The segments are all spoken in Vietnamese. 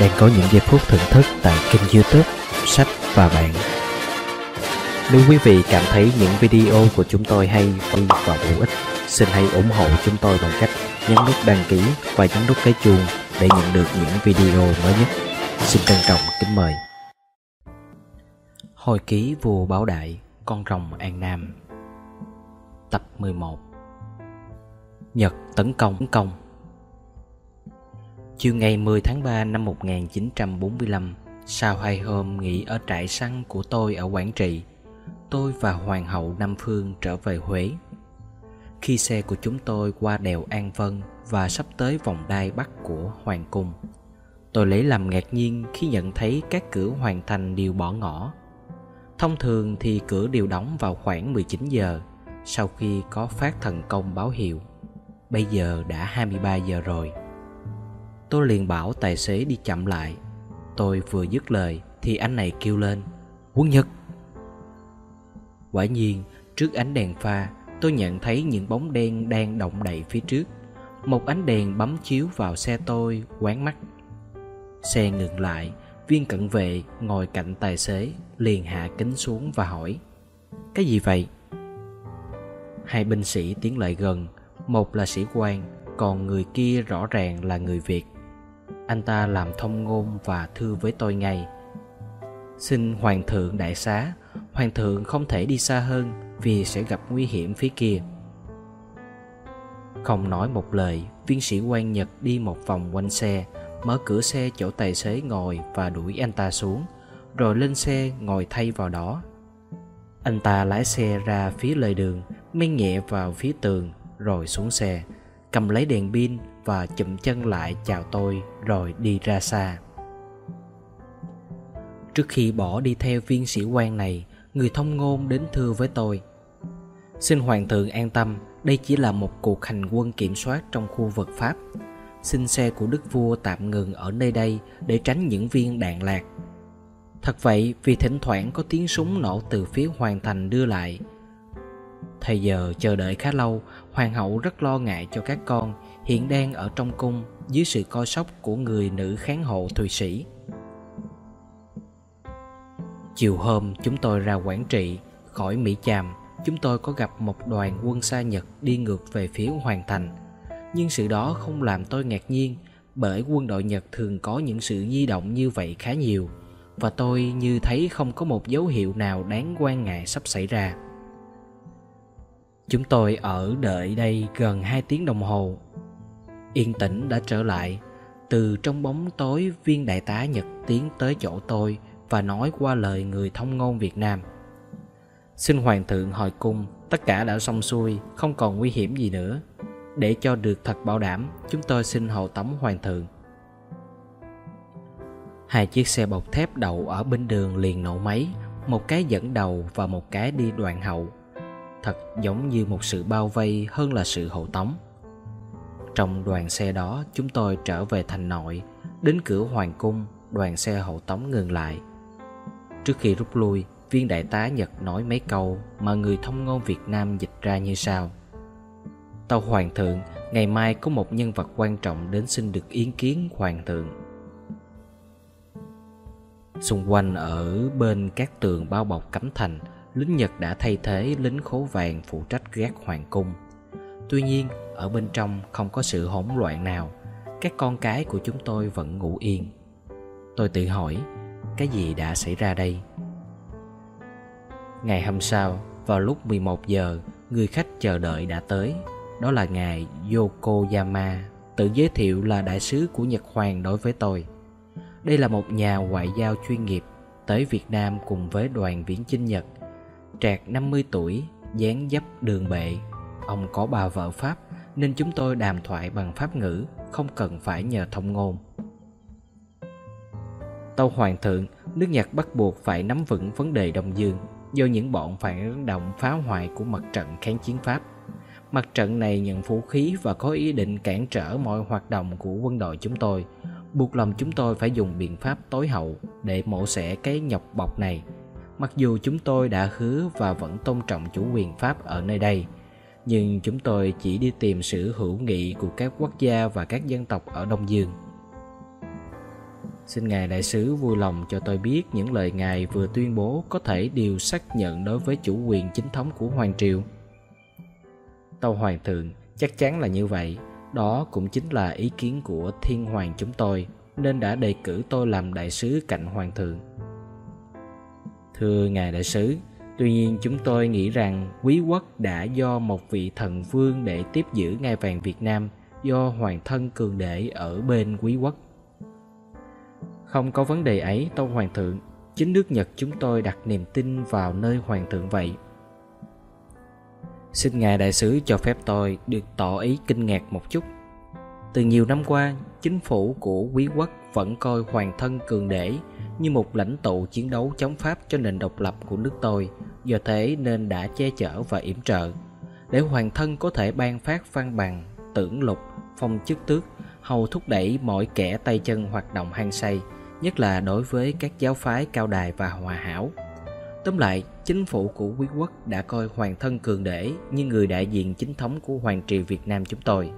đang có những giây phút thưởng thức tại kênh youtube Sách và Bạn. Nếu quý vị cảm thấy những video của chúng tôi hay và bổ ích, xin hãy ủng hộ chúng tôi bằng cách nhấn nút đăng ký và nhấn nút cái chuông để nhận được những video mới nhất. Xin trân trọng kính mời. Hồi ký vua Bảo Đại, con rồng An Nam Tập 11 Nhật tấn công công Chiều ngày 10 tháng 3 năm 1945, sau hai hôm nghỉ ở trại săn của tôi ở Quảng Trị, tôi và Hoàng hậu Nam Phương trở về Huế. Khi xe của chúng tôi qua đèo An Vân và sắp tới vòng đai bắc của Hoàng Cung, tôi lấy làm ngạc nhiên khi nhận thấy các cửa hoàn thành đều bỏ ngỏ. Thông thường thì cửa đều đóng vào khoảng 19 giờ sau khi có phát thần công báo hiệu. Bây giờ đã 23 giờ rồi. Tôi liền bảo tài xế đi chậm lại. Tôi vừa dứt lời thì anh này kêu lên, Quân Nhật! Quả nhiên, trước ánh đèn pha, Tôi nhận thấy những bóng đen đang động đậy phía trước. Một ánh đèn bấm chiếu vào xe tôi quán mắt. Xe ngừng lại, Viên cận vệ ngồi cạnh tài xế liền hạ kính xuống và hỏi, Cái gì vậy? Hai binh sĩ tiến lại gần, Một là sĩ quan, Còn người kia rõ ràng là người Việt anh ta làm thông ngôn và thư với tôi ngay. Xin hoàng thượng đại xá, hoàng thượng không thể đi xa hơn vì sẽ gặp nguy hiểm phía kia. Không nói một lời, viên sĩ quan nhật đi một vòng quanh xe, mở cửa xe chỗ tài xế ngồi và đuổi anh ta xuống, rồi lên xe ngồi thay vào đó. Anh ta lái xe ra phía lề đường men nhẹ vào phía tường, rồi xuống xe, cầm lấy đèn pin và chụm chân lại chào tôi rồi đi ra xa. Trước khi bỏ đi theo viên sĩ quan này, người thông ngôn đến thưa với tôi. Xin hoàng thượng an tâm, đây chỉ là một cuộc hành quân kiểm soát trong khu vực pháp. Xin xe của đức vua tạm ngừng ở nơi đây để tránh những viên đạn lạc. Thật vậy, vì thỉnh thoảng có tiếng súng nổ từ phía hoàng thành đưa lại. Thời giờ chờ đợi khá lâu, hoàng hậu rất lo ngại cho các con hiện đang ở trong cung dưới sự coi sóc của người nữ kháng hộ Thụy Sĩ. Chiều hôm chúng tôi ra Quảng Trị, khỏi Mỹ Chàm, chúng tôi có gặp một đoàn quân xa Nhật đi ngược về phía Hoàng Thành. Nhưng sự đó không làm tôi ngạc nhiên bởi quân đội Nhật thường có những sự di động như vậy khá nhiều và tôi như thấy không có một dấu hiệu nào đáng quan ngại sắp xảy ra. Chúng tôi ở đợi đây gần 2 tiếng đồng hồ Yên tĩnh đã trở lại. Từ trong bóng tối, viên đại tá Nhật tiến tới chỗ tôi Và nói qua lời người thông ngôn Việt Nam. Xin Hoàng thượng hỏi cung, Tất cả đã xong xuôi, Không còn nguy hiểm gì nữa. Để cho được thật bảo đảm, Chúng tôi xin hậu tống Hoàng thượng. Hai chiếc xe bọc thép đậu ở bên đường liền nổ máy, Một cái dẫn đầu và một cái đi đoạn hậu. Thật giống như một sự bao vây hơn là sự hậu tống trong đoàn xe đó, chúng tôi trở về thành nội, Đến cửa hoàng cung, đoàn xe hậu tống ngừng lại. Trước khi rút lui, viên đại tá Nhật nói mấy câu Mà người thông ngôn Việt Nam dịch ra như sau. Tàu hoàng thượng, Ngày mai có một nhân vật quan trọng đến xin được yến kiến hoàng thượng. Xung quanh ở bên các tường bao bọc cấm thành, Lính Nhật đã thay thế lính khố vàng phụ trách gác hoàng cung. Tuy nhiên ở bên trong không có sự hỗn loạn nào. Các con cái của chúng tôi vẫn ngủ yên. Tôi tự hỏi, cái gì đã xảy ra đây? Ngày hôm sau, vào lúc 11 giờ, người khách chờ đợi đã tới. Đó là ngài Yokoyama, tự giới thiệu là đại sứ của Nhật Hoàng đối với tôi. Đây là một nhà ngoại giao chuyên nghiệp, tới Việt Nam cùng với đoàn viễn chinh Nhật. Trạc 50 tuổi, dáng dấp đường bệ. Ông có bà vợ Pháp nên chúng tôi đàm thoại bằng pháp ngữ, không cần phải nhờ thông ngôn. Tâu Hoàng thượng, nước Nhật bắt buộc phải nắm vững vấn đề Đông Dương do những bọn phản động phá hoại của mặt trận kháng chiến Pháp. Mặt trận này nhận vũ khí và có ý định cản trở mọi hoạt động của quân đội chúng tôi, buộc lòng chúng tôi phải dùng biện pháp tối hậu để mổ xẻ cái nhọc bọc này. Mặc dù chúng tôi đã hứa và vẫn tôn trọng chủ quyền Pháp ở nơi đây – nhưng chúng tôi chỉ đi tìm sự hữu nghị của các quốc gia và các dân tộc ở Đông Dương. Xin Ngài Đại sứ vui lòng cho tôi biết những lời Ngài vừa tuyên bố có thể đều xác nhận đối với chủ quyền chính thống của Hoàng Triều. Tâu Hoàng thượng, chắc chắn là như vậy. Đó cũng chính là ý kiến của Thiên Hoàng chúng tôi, nên đã đề cử tôi làm đại sứ cạnh Hoàng thượng. Thưa Ngài Đại sứ, tuy nhiên, chúng tôi nghĩ rằng quý quốc đã do một vị thần vương để tiếp giữ ngai vàng Việt Nam, do hoàng thân cường để ở bên quý quốc. Không có vấn đề ấy, tâu hoàng thượng, chính nước nhật chúng tôi đặt niềm tin vào nơi hoàng thượng vậy. Xin ngài đại sứ cho phép tôi được tỏ ý kinh ngạc một chút. Từ nhiều năm qua, chính phủ của quý quốc vẫn coi hoàng thân cường để như một lãnh tụ chiến đấu chống pháp cho nền độc lập của nước tôi do thế nên đã che chở và yểm trợ để hoàng thân có thể ban phát văn bằng tưởng lục phong chức tước hầu thúc đẩy mọi kẻ tay chân hoạt động hăng say nhất là đối với các giáo phái cao đài và hòa hảo. Tóm lại, chính phủ của quý quốc đã coi hoàng thân cường để như người đại diện chính thống của hoàng triều Việt Nam chúng tôi.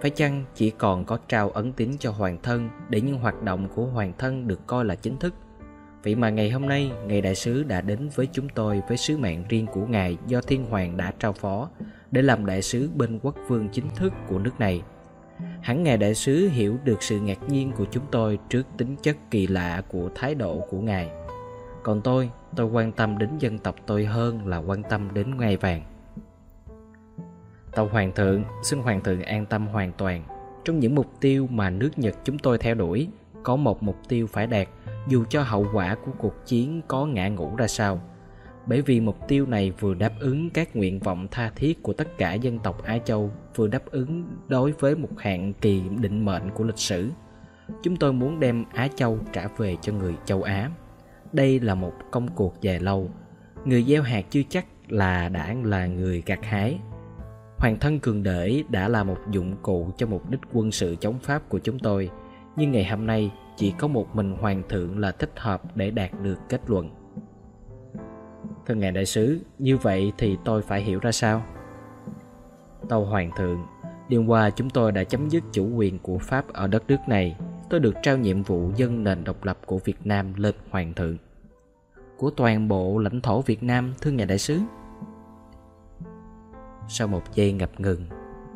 Phải chăng chỉ còn có trao ấn tín cho hoàng thân để những hoạt động của hoàng thân được coi là chính thức? Vậy mà ngày hôm nay, Ngài Đại sứ đã đến với chúng tôi với sứ mạng riêng của Ngài do Thiên Hoàng đã trao phó để làm đại sứ bên quốc vương chính thức của nước này – Hẳn Ngài Đại sứ hiểu được sự ngạc nhiên của chúng tôi trước tính chất kỳ lạ của thái độ của Ngài. Còn tôi, tôi quan tâm đến dân tộc tôi hơn là quan tâm đến ngai vàng. Tàu Hoàng thượng, xin Hoàng thượng an tâm hoàn toàn. Trong những mục tiêu mà nước Nhật chúng tôi theo đuổi, có một mục tiêu phải đạt dù cho hậu quả của cuộc chiến có ngã ngũ ra sao – bởi vì mục tiêu này vừa đáp ứng các nguyện vọng tha thiết của tất cả dân tộc Á Châu, vừa đáp ứng đối với một hạn kỳ định mệnh của lịch sử. Chúng tôi muốn đem Á Châu trả về cho người châu Á. Đây là một công cuộc dài lâu. Người gieo hạt chưa chắc là đã là người gặt hái. Hoàng thân cường để đã là một dụng cụ cho mục đích quân sự chống Pháp của chúng tôi, nhưng ngày hôm nay chỉ có một mình hoàng thượng là thích hợp để đạt được kết luận Thưa ngài đại sứ, như vậy thì tôi phải hiểu ra sao? Tâu Hoàng thượng, đêm qua chúng tôi đã chấm dứt chủ quyền của Pháp ở đất nước này. Tôi được trao nhiệm vụ dân nền độc lập của Việt Nam lên Hoàng thượng. Của toàn bộ lãnh thổ Việt Nam, thưa ngài đại sứ. Sau một giây ngập ngừng,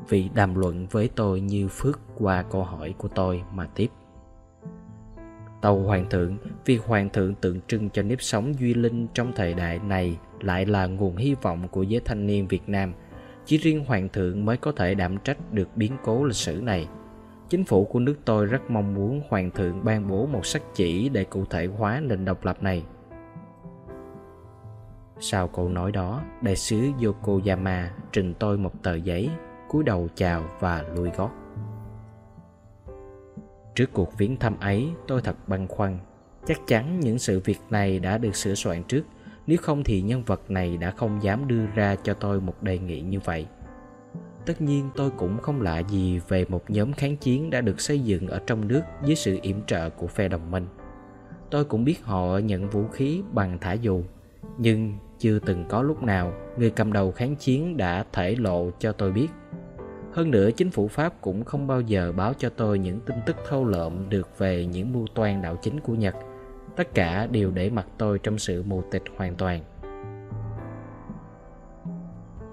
vị đàm luận với tôi như phước qua câu hỏi của tôi mà tiếp. Tàu Hoàng thượng vì Hoàng thượng tượng trưng cho nếp sống duy linh trong thời đại này lại là nguồn hy vọng của giới thanh niên Việt Nam. Chỉ riêng Hoàng thượng mới có thể đảm trách được biến cố lịch sử này. Chính phủ của nước tôi rất mong muốn Hoàng thượng ban bố một sắc chỉ để cụ thể hóa nền độc lập này. Sau câu nói đó, đại sứ Yokoyama trình tôi một tờ giấy, cúi đầu chào và lui gót. Trước cuộc viếng thăm ấy, tôi thật băn khoăn. Chắc chắn những sự việc này đã được sửa soạn trước, nếu không thì nhân vật này đã không dám đưa ra cho tôi một đề nghị như vậy. Tất nhiên tôi cũng không lạ gì về một nhóm kháng chiến đã được xây dựng ở trong nước dưới sự yểm trợ của phe đồng minh. Tôi cũng biết họ nhận vũ khí bằng thả dù, nhưng chưa từng có lúc nào người cầm đầu kháng chiến đã thể lộ cho tôi biết hơn nữa, chính phủ Pháp cũng không bao giờ báo cho tôi những tin tức thâu lợm được về những mưu toan đạo chính của Nhật. Tất cả đều để mặt tôi trong sự mù tịch hoàn toàn.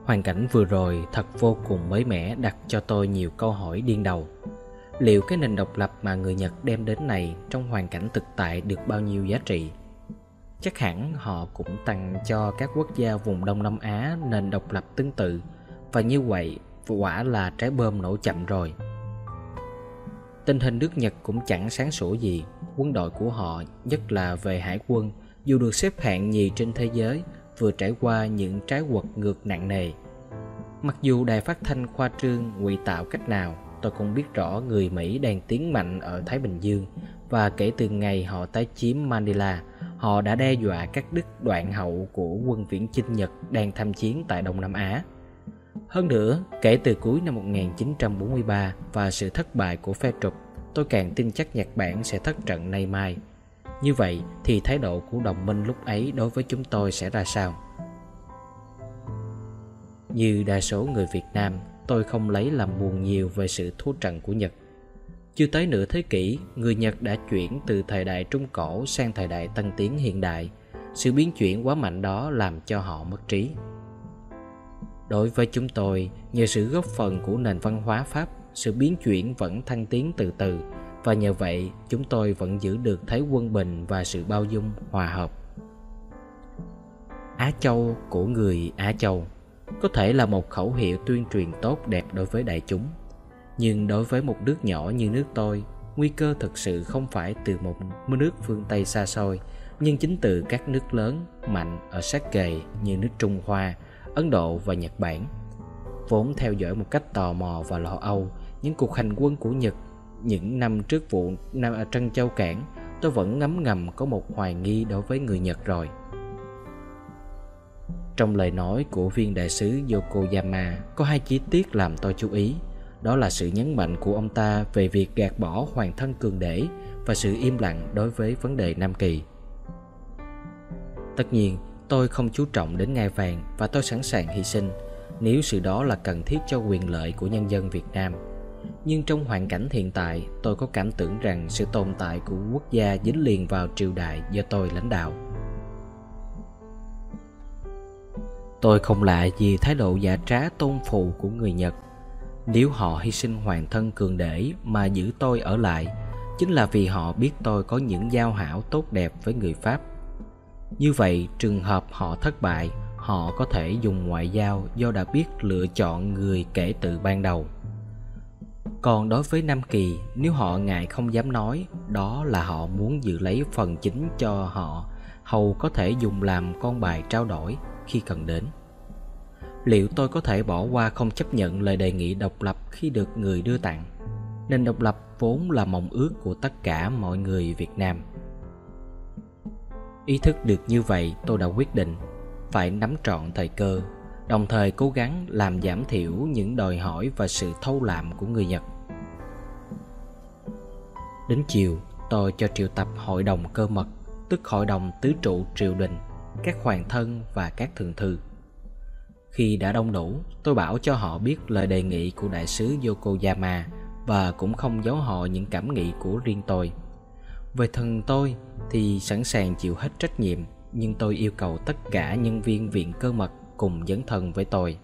Hoàn cảnh vừa rồi thật vô cùng mới mẻ đặt cho tôi nhiều câu hỏi điên đầu. Liệu cái nền độc lập mà người Nhật đem đến này trong hoàn cảnh thực tại được bao nhiêu giá trị? Chắc hẳn họ cũng tặng cho các quốc gia vùng Đông Nam Á nền độc lập tương tự. Và như vậy quả là trái bơm nổ chậm rồi. Tình hình nước Nhật cũng chẳng sáng sủa gì. Quân đội của họ nhất là về hải quân dù được xếp hạng nhì trên thế giới vừa trải qua những trái quật ngược nặng nề. Mặc dù đài phát thanh khoa trương ngụy tạo cách nào tôi cũng biết rõ người Mỹ đang tiến mạnh ở Thái Bình Dương và kể từ ngày họ tái chiếm Manila, họ đã đe dọa các đức đoạn hậu của quân viễn chinh Nhật đang tham chiến tại Đông Nam Á. Hơn nữa, kể từ cuối năm 1943 và sự thất bại của phe trục, tôi càng tin chắc Nhật Bản sẽ thất trận nay mai. Như vậy thì thái độ của đồng minh lúc ấy đối với chúng tôi sẽ ra sao? Như đa số người Việt Nam, tôi không lấy làm buồn nhiều về sự thua trận của Nhật. Chưa tới nửa thế kỷ, người Nhật đã chuyển từ thời đại Trung Cổ sang thời đại tân tiến hiện đại. Sự biến chuyển quá mạnh đó làm cho họ mất trí. Đối với chúng tôi, nhờ sự góp phần của nền văn hóa Pháp, sự biến chuyển vẫn thăng tiến từ từ và nhờ vậy chúng tôi vẫn giữ được thế quân bình và sự bao dung, hòa hợp. Á Châu của người Á Châu có thể là một khẩu hiệu tuyên truyền tốt đẹp đối với đại chúng nhưng đối với một nước nhỏ như nước tôi nguy cơ thực sự không phải từ một nước phương tây xa xôi nhưng chính từ các nước lớn mạnh ở sát kề như nước trung hoa ấn độ và nhật bản vốn theo dõi một cách tò mò và lo âu những cuộc hành quân của nhật những năm trước vụ Nam à, Trân Châu Cảng, tôi vẫn ngấm ngầm có một hoài nghi đối với người Nhật rồi. Trong lời nói của viên đại sứ Yokoyama có hai chi tiết làm tôi chú ý. Đó là sự nhấn mạnh của ông ta về việc gạt bỏ hoàng thân cường đế và sự im lặng đối với vấn đề Nam Kỳ. Tất nhiên, tôi không chú trọng đến ngai vàng và tôi sẵn sàng hy sinh nếu sự đó là cần thiết cho quyền lợi của nhân dân Việt Nam. Nhưng trong hoàn cảnh hiện tại, tôi có cảm tưởng rằng sự tồn tại của quốc gia dính liền vào triều đại do tôi lãnh đạo. Tôi không lạ gì thái độ giả trá tôn phù của người Nhật. Nếu họ hy sinh hoàng thân cường để mà giữ tôi ở lại, chính là vì họ biết tôi có những giao hảo tốt đẹp với người Pháp. Như vậy, trường hợp họ thất bại, họ có thể dùng ngoại giao do đã biết lựa chọn người kể từ ban đầu. Còn đối với Nam Kỳ, nếu họ ngại không dám nói, đó là họ muốn giữ lấy phần chính cho họ, hầu có thể dùng làm con bài trao đổi khi cần đến liệu tôi có thể bỏ qua không chấp nhận lời đề nghị độc lập khi được người đưa tặng? Nên độc lập vốn là mong ước của tất cả mọi người việt nam. Ý thức được như vậy, tôi đã quyết định phải nắm trọn thời cơ, đồng thời cố gắng làm giảm thiểu những đòi hỏi và sự thâu lạm của người nhật. Đến chiều, tôi cho triệu tập hội đồng cơ mật, tức hội đồng tứ trụ triều đình, các hoàng thân và các thượng thư. Khi đã đông đủ, tôi bảo cho họ biết lời đề nghị của đại sứ Yokoyama và cũng không giấu họ những cảm nghĩ của riêng tôi. Về thần tôi thì sẵn sàng chịu hết trách nhiệm, nhưng tôi yêu cầu tất cả nhân viên viện cơ mật cùng dấn thân với tôi.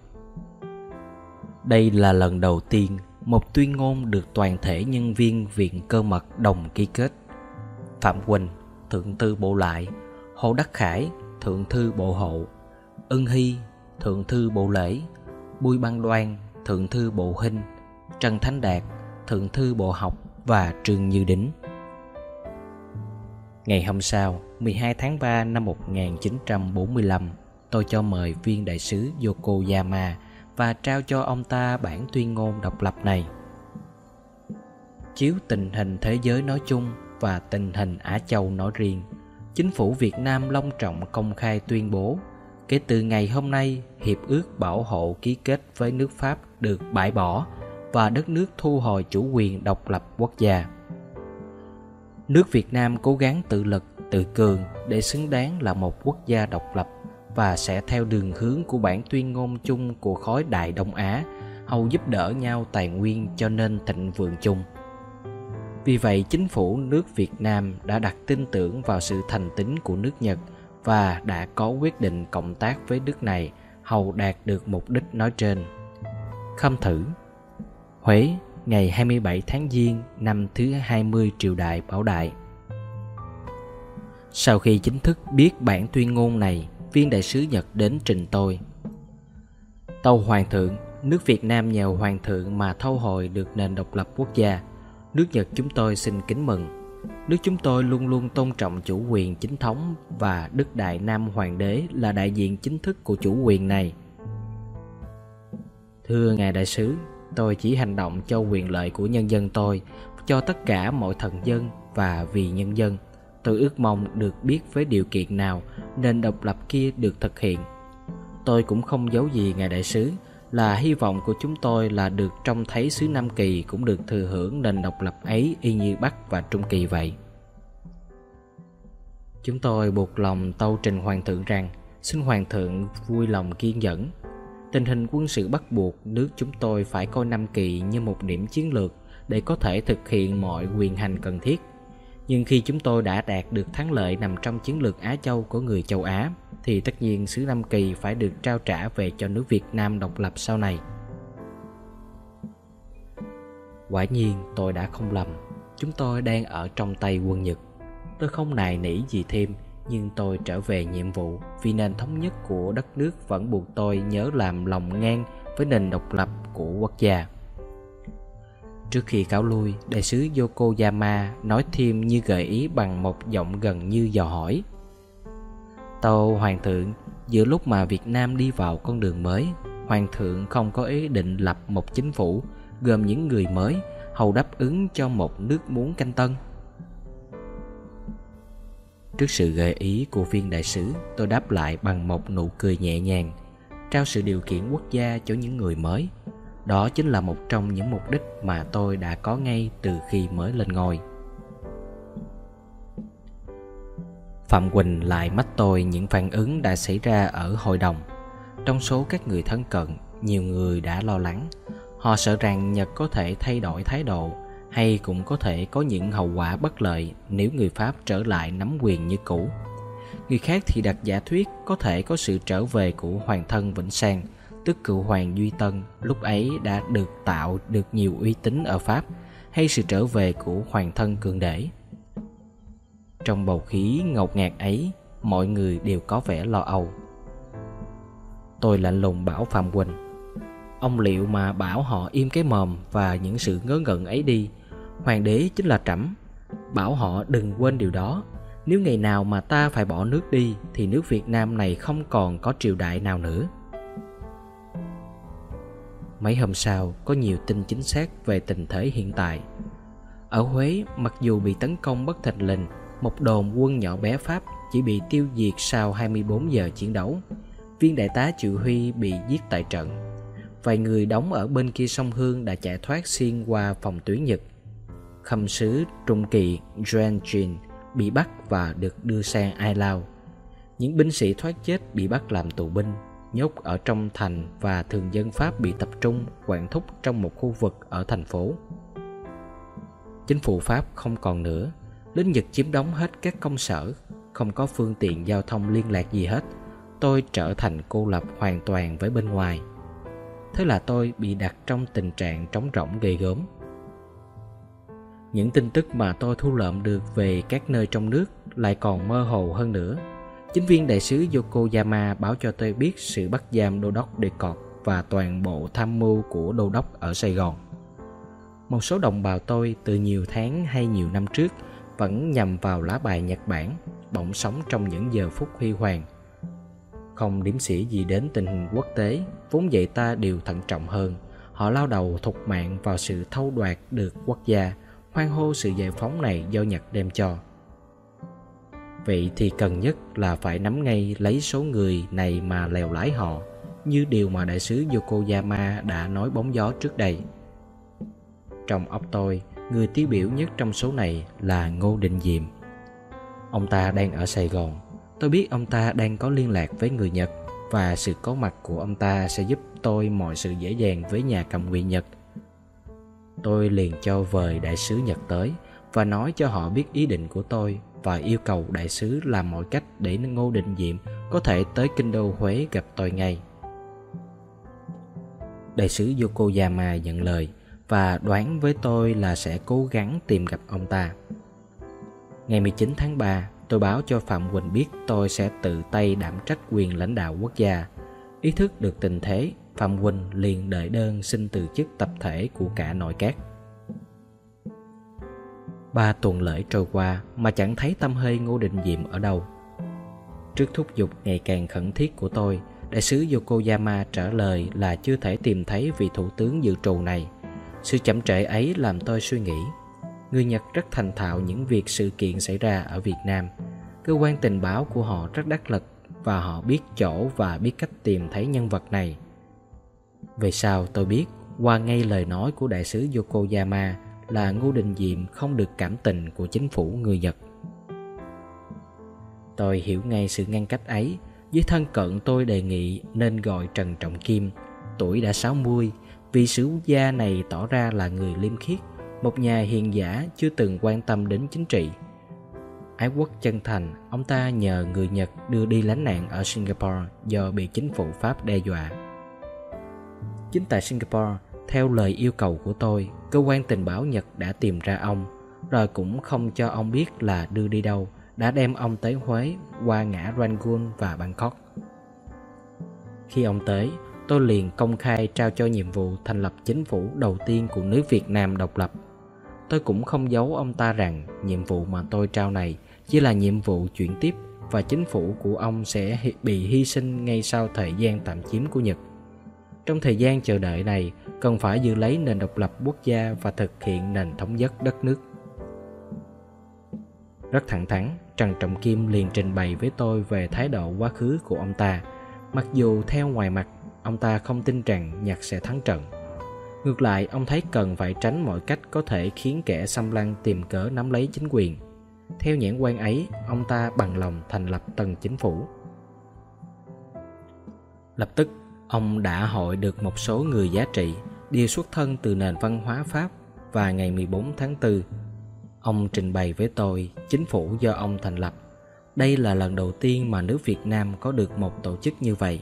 Đây là lần đầu tiên một tuyên ngôn được toàn thể nhân viên viện cơ mật đồng ký kết. Phạm Quỳnh, Thượng thư Bộ Lại, Hồ Đắc Khải, Thượng thư Bộ Hộ Ân Hy, Thượng thư Bộ Lễ Bùi Băng Đoan, Thượng thư Bộ hình, Trần Thánh Đạt, Thượng thư Bộ Học và Trương Như Đính Ngày hôm sau, 12 tháng 3 năm 1945, tôi cho mời viên đại sứ Yokoyama và trao cho ông ta bản tuyên ngôn độc lập này. Chiếu tình hình thế giới nói chung và tình hình Á Châu nói riêng, chính phủ Việt Nam long trọng công khai tuyên bố kể từ ngày hôm nay hiệp ước bảo hộ ký kết với nước Pháp được bãi bỏ và đất nước thu hồi chủ quyền độc lập quốc gia. Nước Việt Nam cố gắng tự lực, tự cường để xứng đáng là một quốc gia độc lập và sẽ theo đường hướng của bản tuyên ngôn chung của khối Đại Đông Á, hầu giúp đỡ nhau tài nguyên cho nên thịnh vượng chung. Vì vậy, chính phủ nước Việt Nam đã đặt tin tưởng vào sự thành tín của nước Nhật và đã có quyết định cộng tác với nước này hầu đạt được mục đích nói trên. Khâm thử Huế, ngày 27 tháng Giêng năm thứ 20 triều đại Bảo Đại. Sau khi chính thức biết bản tuyên ngôn này, viên đại sứ Nhật đến trình tôi. Tâu Hoàng thượng, nước Việt Nam nhờ Hoàng thượng mà thâu hồi được nền độc lập quốc gia – Nước Nhật chúng tôi xin kính mừng. Nước chúng tôi luôn luôn tôn trọng chủ quyền chính thống và Đức Đại Nam Hoàng đế là đại diện chính thức của chủ quyền này. Thưa Ngài Đại sứ, tôi chỉ hành động cho quyền lợi của nhân dân tôi, cho tất cả mọi thần dân và vì nhân dân. Tôi ước mong được biết với điều kiện nào nên độc lập kia được thực hiện. Tôi cũng không giấu gì Ngài Đại sứ, là hy vọng của chúng tôi là được trông thấy xứ Nam Kỳ cũng được thừa hưởng nền độc lập ấy y như Bắc và Trung Kỳ vậy. Chúng tôi buộc lòng tâu trình Hoàng thượng rằng, xin Hoàng thượng vui lòng kiên nhẫn. Tình hình quân sự bắt buộc nước chúng tôi phải coi Nam Kỳ như một điểm chiến lược để có thể thực hiện mọi quyền hành cần thiết. Nhưng khi chúng tôi đã đạt được thắng lợi nằm trong chiến lược Á Châu của người châu Á, thì tất nhiên xứ Nam Kỳ phải được trao trả về cho nước Việt Nam độc lập sau này. Quả nhiên tôi đã không lầm, chúng tôi đang ở trong tay quân Nhật. Tôi không nài nỉ gì thêm, nhưng tôi trở về nhiệm vụ vì nền thống nhất của đất nước vẫn buộc tôi nhớ làm lòng ngang với nền độc lập của quốc gia. Trước khi cáo lui, đại sứ Yokoyama nói thêm như gợi ý bằng một giọng gần như dò hỏi. Tâu Hoàng thượng, giữa lúc mà Việt Nam đi vào con đường mới, Hoàng thượng không có ý định lập một chính phủ gồm những người mới hầu đáp ứng cho một nước muốn canh tân. Trước sự gợi ý của viên đại sứ, tôi đáp lại bằng một nụ cười nhẹ nhàng, trao sự điều kiện quốc gia cho những người mới đó chính là một trong những mục đích mà tôi đã có ngay từ khi mới lên ngôi. Phạm quỳnh lại mách tôi những phản ứng đã xảy ra ở hội đồng. Trong số các người thân cận, nhiều người đã lo lắng. Họ sợ rằng nhật có thể thay đổi thái độ, hay cũng có thể có những hậu quả bất lợi nếu người pháp trở lại nắm quyền như cũ. Người khác thì đặt giả thuyết có thể có sự trở về của hoàng thân vĩnh sang tức cựu hoàng Duy Tân lúc ấy đã được tạo được nhiều uy tín ở Pháp hay sự trở về của hoàng thân cường đế. Trong bầu khí ngột ngạt ấy, mọi người đều có vẻ lo âu. Tôi lạnh lùng bảo Phạm Quỳnh Ông liệu mà bảo họ im cái mồm và những sự ngớ ngẩn ấy đi Hoàng đế chính là trẫm Bảo họ đừng quên điều đó Nếu ngày nào mà ta phải bỏ nước đi Thì nước Việt Nam này không còn có triều đại nào nữa Mấy hôm sau có nhiều tin chính xác về tình thế hiện tại. Ở Huế, mặc dù bị tấn công bất thình lình, một đồn quân nhỏ bé Pháp chỉ bị tiêu diệt sau 24 giờ chiến đấu. Viên đại tá Triệu Huy bị giết tại trận. Vài người đóng ở bên kia sông Hương đã chạy thoát xuyên qua phòng tuyến Nhật. Khâm sứ Trung Kỳ Jean Jin bị bắt và được đưa sang Ai Lao. Những binh sĩ thoát chết bị bắt làm tù binh nhốt ở trong thành và thường dân Pháp bị tập trung quản thúc trong một khu vực ở thành phố. Chính phủ Pháp không còn nữa, lính Nhật chiếm đóng hết các công sở, không có phương tiện giao thông liên lạc gì hết. Tôi trở thành cô lập hoàn toàn với bên ngoài. Thế là tôi bị đặt trong tình trạng trống rỗng ghê gớm. Những tin tức mà tôi thu lượm được về các nơi trong nước lại còn mơ hồ hơn nữa Chính viên đại sứ Yokoyama báo cho tôi biết sự bắt giam đô đốc Đề Cọt và toàn bộ tham mưu của đô đốc ở Sài Gòn. Một số đồng bào tôi từ nhiều tháng hay nhiều năm trước vẫn nhằm vào lá bài Nhật Bản, bỗng sống trong những giờ phút huy hoàng. Không điểm xỉ gì đến tình hình quốc tế, vốn vậy ta đều thận trọng hơn. Họ lao đầu thục mạng vào sự thâu đoạt được quốc gia, hoan hô sự giải phóng này do Nhật đem cho. Vậy thì cần nhất là phải nắm ngay lấy số người này mà lèo lái họ Như điều mà đại sứ Yokoyama đã nói bóng gió trước đây. Trong óc tôi, người tiêu biểu nhất trong số này là Ngô đình Diệm. Ông ta đang ở Sài Gòn. Tôi biết ông ta đang có liên lạc với người Nhật Và sự có mặt của ông ta sẽ giúp tôi mọi sự dễ dàng với nhà cầm quyền Nhật. Tôi liền cho vời đại sứ Nhật tới Và nói cho họ biết ý định của tôi và yêu cầu đại sứ làm mọi cách để Ngô Định Diệm có thể tới kinh đô Huế gặp tôi ngay. Đại sứ Yokoyama nhận lời và đoán với tôi là sẽ cố gắng tìm gặp ông ta. Ngày 19 tháng 3, tôi báo cho Phạm Quỳnh biết tôi sẽ tự tay đảm trách quyền lãnh đạo quốc gia. Ý thức được tình thế, Phạm Quỳnh liền đợi đơn xin từ chức tập thể của cả nội các. Ba tuần lễ trôi qua mà chẳng thấy tâm hơi Ngô Định Diệm ở đâu. Trước thúc giục ngày càng khẩn thiết của tôi, đại sứ Yokoyama trả lời là chưa thể tìm thấy vị thủ tướng dự trù này. Sự chậm trễ ấy làm tôi suy nghĩ. Người Nhật rất thành thạo những việc sự kiện xảy ra ở Việt Nam. Cơ quan tình báo của họ rất đắc lực và họ biết chỗ và biết cách tìm thấy nhân vật này. Về sau tôi biết, qua ngay lời nói của đại sứ Yokoyama là Ngô Đình Diệm không được cảm tình của chính phủ người Nhật. Tôi hiểu ngay sự ngăn cách ấy, với thân cận tôi đề nghị nên gọi Trần Trọng Kim, tuổi đã 60, vì sứ gia này tỏ ra là người liêm khiết, một nhà hiền giả chưa từng quan tâm đến chính trị. Ái quốc chân thành, ông ta nhờ người Nhật đưa đi lánh nạn ở Singapore do bị chính phủ Pháp đe dọa. Chính tại Singapore, theo lời yêu cầu của tôi, cơ quan tình báo Nhật đã tìm ra ông, rồi cũng không cho ông biết là đưa đi đâu, đã đem ông tới Huế qua ngã Rangoon và Bangkok. Khi ông tới, tôi liền công khai trao cho nhiệm vụ thành lập chính phủ đầu tiên của nước Việt Nam độc lập. Tôi cũng không giấu ông ta rằng nhiệm vụ mà tôi trao này chỉ là nhiệm vụ chuyển tiếp và chính phủ của ông sẽ bị hy sinh ngay sau thời gian tạm chiếm của Nhật. Trong thời gian chờ đợi này, cần phải giữ lấy nền độc lập quốc gia và thực hiện nền thống nhất đất nước. Rất thẳng thắn, Trần Trọng Kim liền trình bày với tôi về thái độ quá khứ của ông ta. Mặc dù theo ngoài mặt, ông ta không tin rằng Nhật sẽ thắng trận. Ngược lại, ông thấy cần phải tránh mọi cách có thể khiến kẻ xâm lăng tìm cớ nắm lấy chính quyền. Theo nhãn quan ấy, ông ta bằng lòng thành lập tầng chính phủ. Lập tức, ông đã hội được một số người giá trị, đều xuất thân từ nền văn hóa Pháp và ngày 14 tháng 4 Ông trình bày với tôi chính phủ do ông thành lập. Đây là lần đầu tiên mà nước Việt Nam có được một tổ chức như vậy.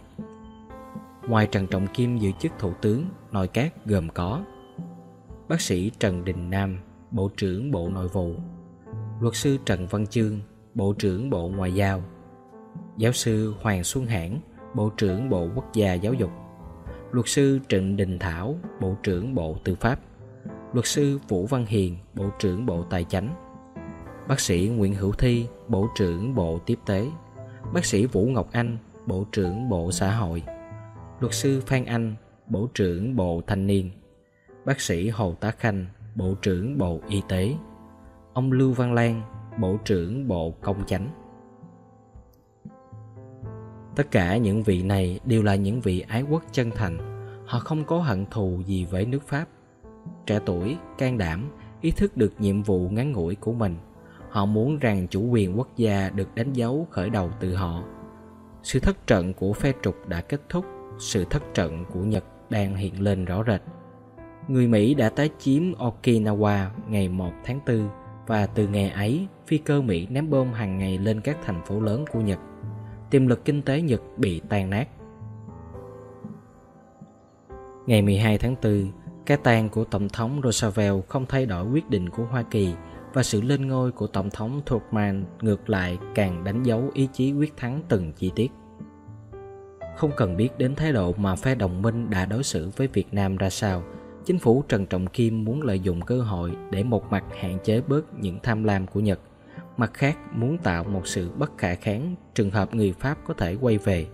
Ngoài Trần Trọng Kim giữ chức thủ tướng, nội các gồm có Bác sĩ Trần Đình Nam, Bộ trưởng Bộ Nội vụ Luật sư Trần Văn Chương, Bộ trưởng Bộ Ngoại giao Giáo sư Hoàng Xuân Hãn, Bộ trưởng Bộ Quốc gia Giáo dục. Luật sư Trịnh Đình Thảo, Bộ trưởng Bộ Tư pháp. Luật sư Vũ Văn Hiền, Bộ trưởng Bộ Tài chánh. Bác sĩ Nguyễn Hữu Thi, Bộ trưởng Bộ Tiếp tế. Bác sĩ Vũ Ngọc Anh, Bộ trưởng Bộ Xã hội. Luật sư Phan Anh, Bộ trưởng Bộ Thanh niên. Bác sĩ Hồ Tá Khanh, Bộ trưởng Bộ Y tế. Ông Lưu Văn Lan, Bộ trưởng Bộ Công chánh. Tất cả những vị này đều là những vị ái quốc chân thành Họ không có hận thù gì với nước Pháp trẻ tuổi, can đảm, ý thức được nhiệm vụ ngắn ngủi của mình. Họ muốn rằng chủ quyền quốc gia được đánh dấu khởi đầu từ họ. Sự thất trận của phe trục đã kết thúc, sự thất trận của Nhật đang hiện lên rõ rệt. Người Mỹ đã tái chiếm Okinawa ngày 1 tháng 4 và từ ngày ấy, phi cơ Mỹ ném bom hàng ngày lên các thành phố lớn của Nhật. Tiềm lực kinh tế Nhật bị tan nát. Ngày 12 tháng 4, cái tang của Tổng thống Roosevelt không thay đổi quyết định của Hoa Kỳ và sự lên ngôi của Tổng thống Truman ngược lại càng đánh dấu ý chí quyết thắng từng chi tiết. Không cần biết đến thái độ mà phe đồng minh đã đối xử với Việt Nam ra sao, chính phủ Trần Trọng Kim muốn lợi dụng cơ hội để một mặt hạn chế bớt những tham lam của Nhật, mặt khác muốn tạo một sự bất khả kháng trường hợp người Pháp có thể quay về.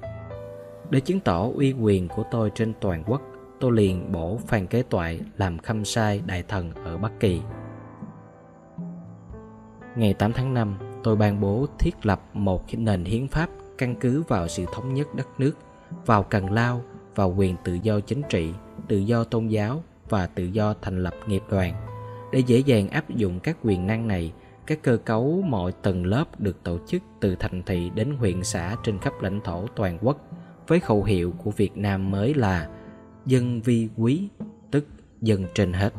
Để chứng tỏ uy quyền của tôi trên toàn quốc, tôi liền bổ Phan Kế Toại làm khâm sai đại thần ở Bắc Kỳ. Ngày 8 tháng 5, tôi ban bố thiết lập một nền hiến pháp căn cứ vào sự thống nhất đất nước, vào cần lao, vào quyền tự do chính trị, tự do tôn giáo và tự do thành lập nghiệp đoàn. Để dễ dàng áp dụng các quyền năng này, các cơ cấu mọi tầng lớp được tổ chức từ thành thị đến huyện xã trên khắp lãnh thổ toàn quốc với khẩu hiệu của Việt Nam mới là dân vi quý tức dân trên hết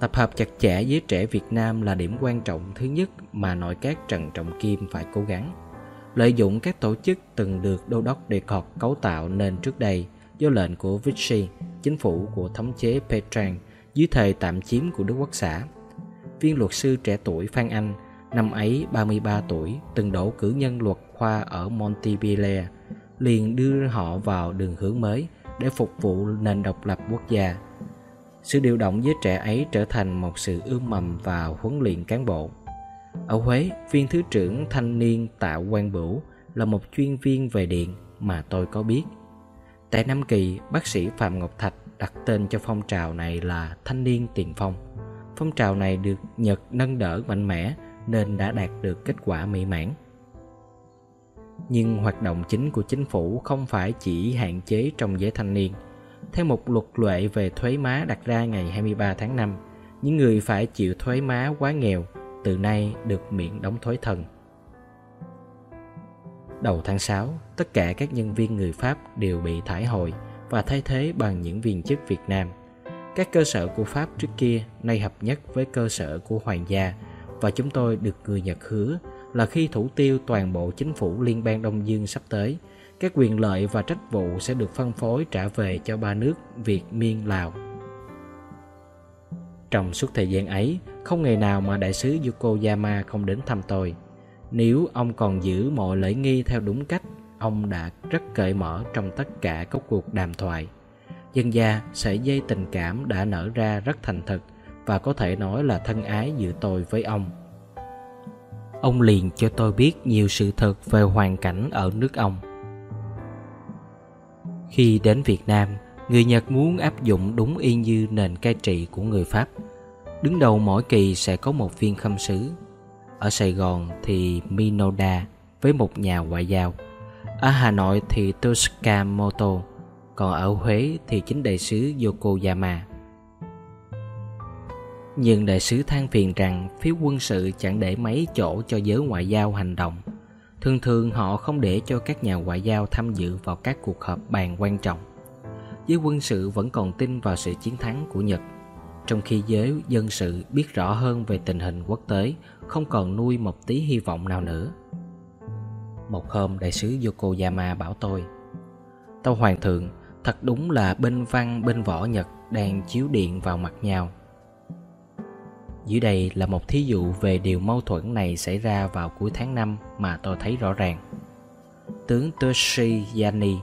tập hợp chặt chẽ với trẻ việt nam là điểm quan trọng thứ nhất mà nội các trần trọng kim phải cố gắng lợi dụng các tổ chức từng được đô đốc đề cọt cấu tạo nên trước đây do lệnh của Vichy, chính phủ của thống chế Petrang dưới thời tạm chiếm của Đức Quốc xã. Viên luật sư trẻ tuổi Phan Anh, năm ấy 33 tuổi, từng đổ cử nhân luật khoa ở Montpellier, liền đưa họ vào đường hướng mới để phục vụ nền độc lập quốc gia. Sự điều động với trẻ ấy trở thành một sự ươm mầm và huấn luyện cán bộ. Ở Huế, viên thứ trưởng thanh niên Tạ Quang Bửu là một chuyên viên về điện mà tôi có biết. Tại Nam Kỳ, bác sĩ Phạm Ngọc Thạch đặt tên cho phong trào này là Thanh niên tiền phong. Phong trào này được Nhật nâng đỡ mạnh mẽ nên đã đạt được kết quả mỹ mãn nhưng hoạt động chính của chính phủ không phải chỉ hạn chế trong giới thanh niên. Theo một luật lệ về thuế má đặt ra ngày 23 tháng 5, những người phải chịu thuế má quá nghèo từ nay được miễn đóng thuế thần. Đầu tháng 6, tất cả các nhân viên người Pháp đều bị thải hồi và thay thế bằng những viên chức Việt Nam. Các cơ sở của Pháp trước kia nay hợp nhất với cơ sở của Hoàng gia và chúng tôi được người Nhật hứa là khi thủ tiêu toàn bộ chính phủ liên bang Đông Dương sắp tới, các quyền lợi và trách vụ sẽ được phân phối trả về cho ba nước Việt, Miên, Lào. Trong suốt thời gian ấy, không ngày nào mà đại sứ Yokoyama không đến thăm tôi. Nếu ông còn giữ mọi lễ nghi theo đúng cách, ông đã rất cởi mở trong tất cả các cuộc đàm thoại. Dân gia, sợi dây tình cảm đã nở ra rất thành thực và có thể nói là thân ái giữa tôi với ông. Ông liền cho tôi biết nhiều sự thật về hoàn cảnh ở nước ông. Khi đến Việt Nam, người Nhật muốn áp dụng đúng y như nền cai trị của người Pháp. Đứng đầu mỗi kỳ sẽ có một viên khâm sứ. Ở Sài Gòn thì Minoda với một nhà ngoại giao. Ở Hà Nội thì Toshikamoto, còn ở Huế thì chính đại sứ Yokoyama. Nhưng đại sứ than phiền rằng phía quân sự chẳng để mấy chỗ cho giới ngoại giao hành động. Thường thường họ không để cho các nhà ngoại giao tham dự vào các cuộc họp bàn quan trọng. Giới quân sự vẫn còn tin vào sự chiến thắng của Nhật, trong khi giới dân sự biết rõ hơn về tình hình quốc tế, không còn nuôi một tí hy vọng nào nữa. Một hôm đại sứ Yokoyama bảo tôi Tâu Hoàng thượng, thật đúng là bên văn bên võ Nhật đang chiếu điện vào mặt nhau dưới đây là một thí dụ về điều mâu thuẫn này xảy ra vào cuối tháng 5 mà tôi thấy rõ ràng. Tướng Toshi Yani,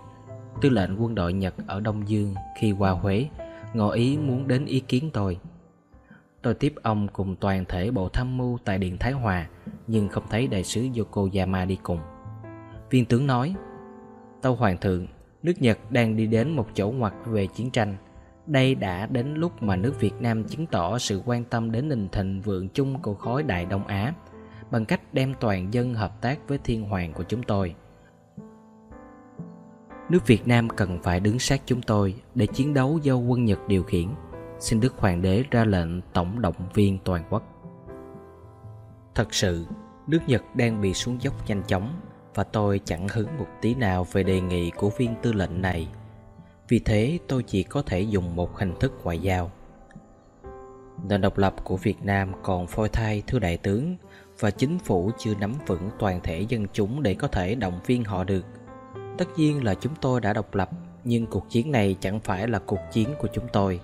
tư lệnh quân đội Nhật ở Đông Dương khi qua Huế, ngỏ ý muốn đến ý kiến tôi. Tôi tiếp ông cùng toàn thể bộ tham mưu tại Điện Thái Hòa, nhưng không thấy đại sứ Yokoyama đi cùng. Viên tướng nói, Tâu Hoàng thượng, nước Nhật đang đi đến một chỗ ngoặt về chiến tranh – đây đã đến lúc mà nước Việt Nam chứng tỏ sự quan tâm đến nền thịnh vượng chung của khối Đại Đông Á bằng cách đem toàn dân hợp tác với thiên hoàng của chúng tôi. Nước Việt Nam cần phải đứng sát chúng tôi để chiến đấu do quân Nhật điều khiển. Xin Đức Hoàng đế ra lệnh tổng động viên toàn quốc. Thật sự, nước Nhật đang bị xuống dốc nhanh chóng và tôi chẳng hứng một tí nào về đề nghị của viên tư lệnh này. Vì thế tôi chỉ có thể dùng một hình thức ngoại giao. Nền độc lập của việt nam còn phôi thai thưa đại tướng, và chính phủ chưa nắm vững toàn thể dân chúng để có thể động viên họ được. Tất nhiên là chúng tôi đã độc lập, nhưng cuộc chiến này chẳng phải là cuộc chiến của chúng tôi,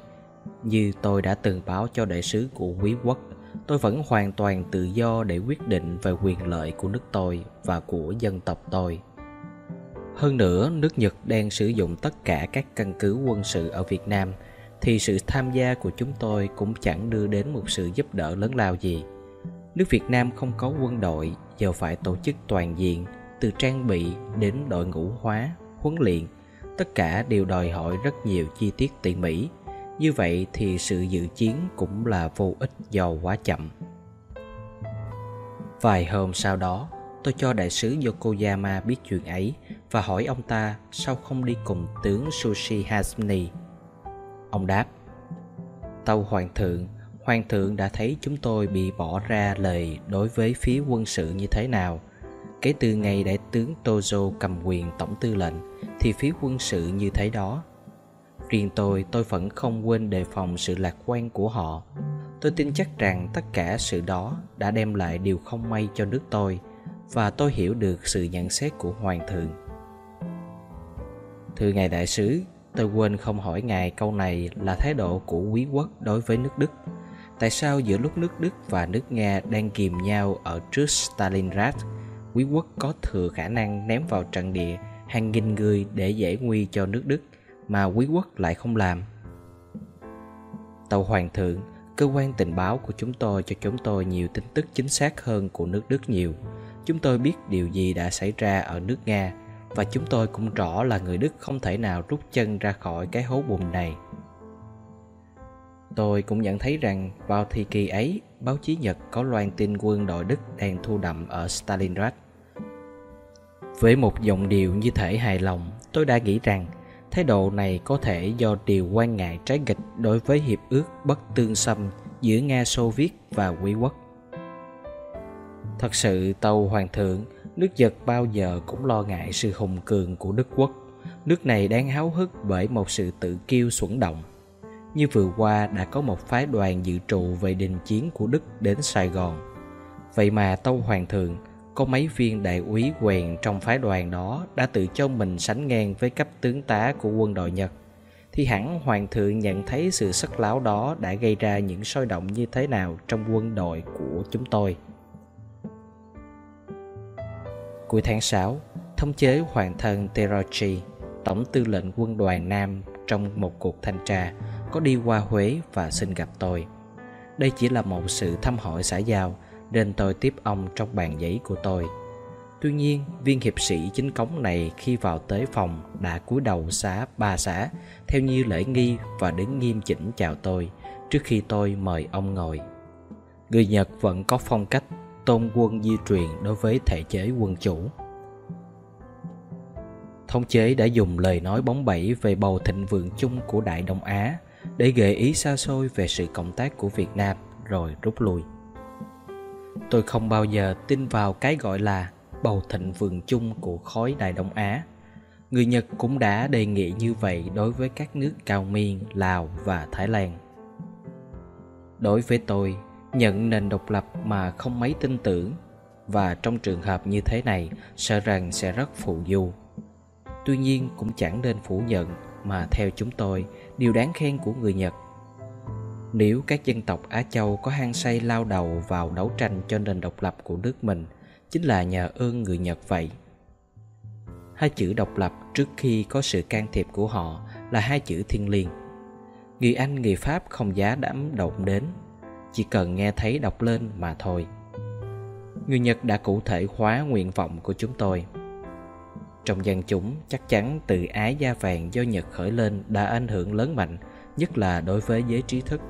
như tôi đã từng báo cho đại sứ của quý quốc tôi vẫn hoàn toàn tự do để quyết định về quyền lợi của nước tôi và của dân tộc tôi hơn nữa, nước Nhật đang sử dụng tất cả các căn cứ quân sự ở Việt Nam thì sự tham gia của chúng tôi cũng chẳng đưa đến một sự giúp đỡ lớn lao gì. Nước Việt Nam không có quân đội, giờ phải tổ chức toàn diện, từ trang bị đến đội ngũ hóa, huấn luyện, tất cả đều đòi hỏi rất nhiều chi tiết tỉ mỉ. Như vậy thì sự dự chiến cũng là vô ích do quá chậm. Vài hôm sau đó, tôi cho đại sứ Yokoyama biết chuyện ấy và hỏi ông ta sao không đi cùng tướng Sushi Hasmi. Ông đáp, Tâu Hoàng thượng, Hoàng thượng đã thấy chúng tôi bị bỏ ra lời đối với phía quân sự như thế nào. Kể từ ngày đại tướng Tozo cầm quyền tổng tư lệnh thì phía quân sự như thế đó. Riêng tôi, tôi vẫn không quên đề phòng sự lạc quan của họ. Tôi tin chắc rằng tất cả sự đó đã đem lại điều không may cho nước tôi và tôi hiểu được sự nhận xét của Hoàng thượng. Thưa Ngài Đại sứ, tôi quên không hỏi Ngài câu này là thái độ của quý quốc đối với nước Đức. Tại sao giữa lúc nước Đức và nước Nga đang kìm nhau ở trước Stalingrad, quý quốc có thừa khả năng ném vào trận địa hàng nghìn người để giải nguy cho nước Đức mà quý quốc lại không làm? Tàu Hoàng thượng, cơ quan tình báo của chúng tôi cho chúng tôi nhiều tin tức chính xác hơn của nước Đức nhiều. Chúng tôi biết điều gì đã xảy ra ở nước Nga và chúng tôi cũng rõ là người Đức không thể nào rút chân ra khỏi cái hố bùn này. Tôi cũng nhận thấy rằng vào thời kỳ ấy, báo chí Nhật có loan tin quân đội Đức đang thu đậm ở Stalingrad. Với một giọng điệu như thể hài lòng, tôi đã nghĩ rằng thái độ này có thể do điều quan ngại trái nghịch đối với hiệp ước bất tương xâm giữa Nga, Xô Viết và Quý quốc. Thật sự, tàu Hoàng thượng, Nước Nhật bao giờ cũng lo ngại sự hùng cường của Đức quốc. Nước này đang háo hức bởi một sự tự kiêu xuẩn động. Như vừa qua đã có một phái đoàn dự trụ về đình chiến của Đức đến Sài Gòn. Vậy mà Tâu Hoàng Thượng có mấy viên đại úy quèn trong phái đoàn đó đã tự cho mình sánh ngang với cấp tướng tá của quân đội Nhật thì hẳn hoàng thượng nhận thấy sự sắc láo đó đã gây ra những sôi động như thế nào trong quân đội của chúng tôi. Cuối tháng 6, thống chế hoàng thân Terochi, tổng tư lệnh quân đoàn Nam trong một cuộc thanh tra, có đi qua Huế và xin gặp tôi. Đây chỉ là một sự thăm hỏi xã giao, nên tôi tiếp ông trong bàn giấy của tôi. Tuy nhiên, viên hiệp sĩ chính cống này khi vào tới phòng đã cúi đầu xá ba xá theo như lễ nghi và đứng nghiêm chỉnh chào tôi trước khi tôi mời ông ngồi. Người Nhật vẫn có phong cách tôn quân di truyền đối với thể chế quân chủ. Thống chế đã dùng lời nói bóng bẩy về bầu thịnh vượng chung của Đại Đông Á để gợi ý xa xôi về sự cộng tác của Việt Nam rồi rút lui. Tôi không bao giờ tin vào cái gọi là bầu thịnh vượng chung của khối Đại Đông Á. Người Nhật cũng đã đề nghị như vậy đối với các nước Cao Miên, Lào và Thái Lan. Đối với tôi, nhận nền độc lập mà không mấy tin tưởng và trong trường hợp như thế này sợ rằng sẽ rất phụ du. Tuy nhiên cũng chẳng nên phủ nhận mà theo chúng tôi điều đáng khen của người Nhật nếu các dân tộc Á Châu có hang say lao đầu vào đấu tranh cho nền độc lập của nước mình chính là nhờ ơn người Nhật vậy. Hai chữ độc lập trước khi có sự can thiệp của họ là hai chữ thiên liêng. Người Anh, người Pháp không giá đắm động đến, chỉ cần nghe thấy đọc lên mà thôi. Người Nhật đã cụ thể hóa nguyện vọng của chúng tôi. Trong dân chúng, chắc chắn từ ái da vàng do Nhật khởi lên đã ảnh hưởng lớn mạnh, nhất là đối với giới trí thức.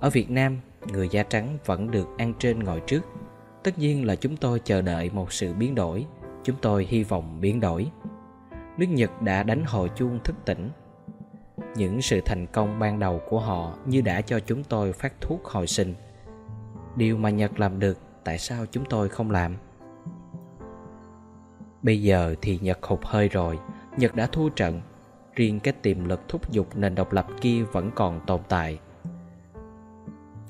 Ở Việt Nam, người da trắng vẫn được ăn trên ngồi trước – tất nhiên là chúng tôi chờ đợi một sự biến đổi. Chúng tôi hy vọng biến đổi. Nước nhật đã đánh hồi chuông thức tỉnh. Những sự thành công ban đầu của họ như đã cho chúng tôi phát thuốc hồi sinh. Điều mà nhật làm được tại sao chúng tôi không làm? Bây giờ thì nhật hụt hơi rồi. Nhật đã thua trận. Riêng cái tiềm lực thúc giục nền độc lập kia vẫn còn tồn tại.